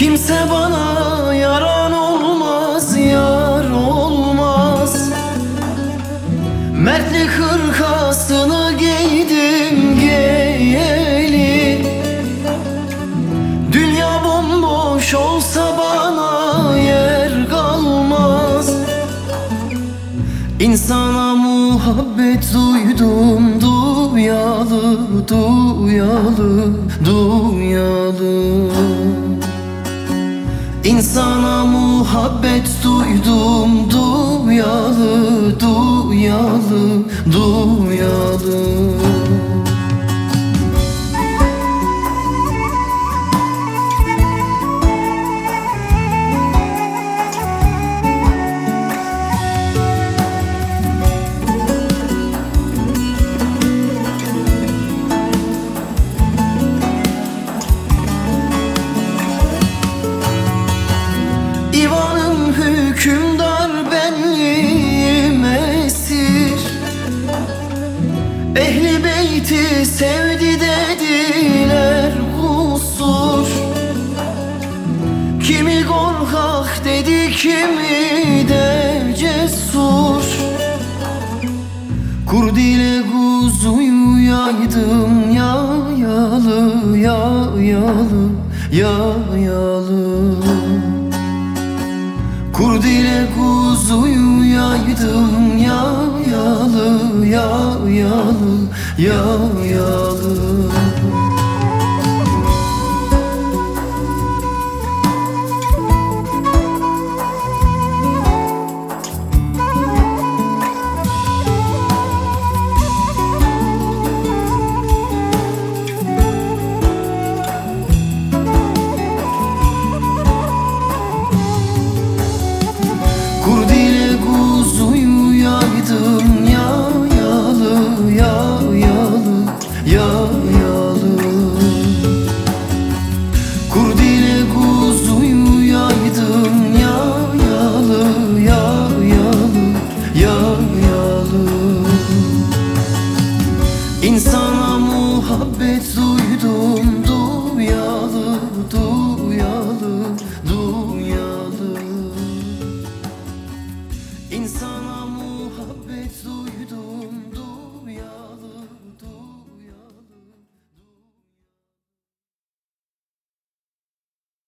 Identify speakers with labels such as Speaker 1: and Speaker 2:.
Speaker 1: kimse bana yaran olmaz Yar olmaz. Mertlik hırkasını giydim giyeli Dünya bomboş olsa bana yer kalmaz. İnsana muhabbet duydum duyalı duyalı duyalı İnsana muhabbet duydum duyalı duyalı duyalı İvanım hükümdar benliğim esir. Ehli beyti sevdi dediler kusur. Kimi korkak dedi kimi de cesur. Kurd ile kuzuyu yaydım ya yalı ya 悠悠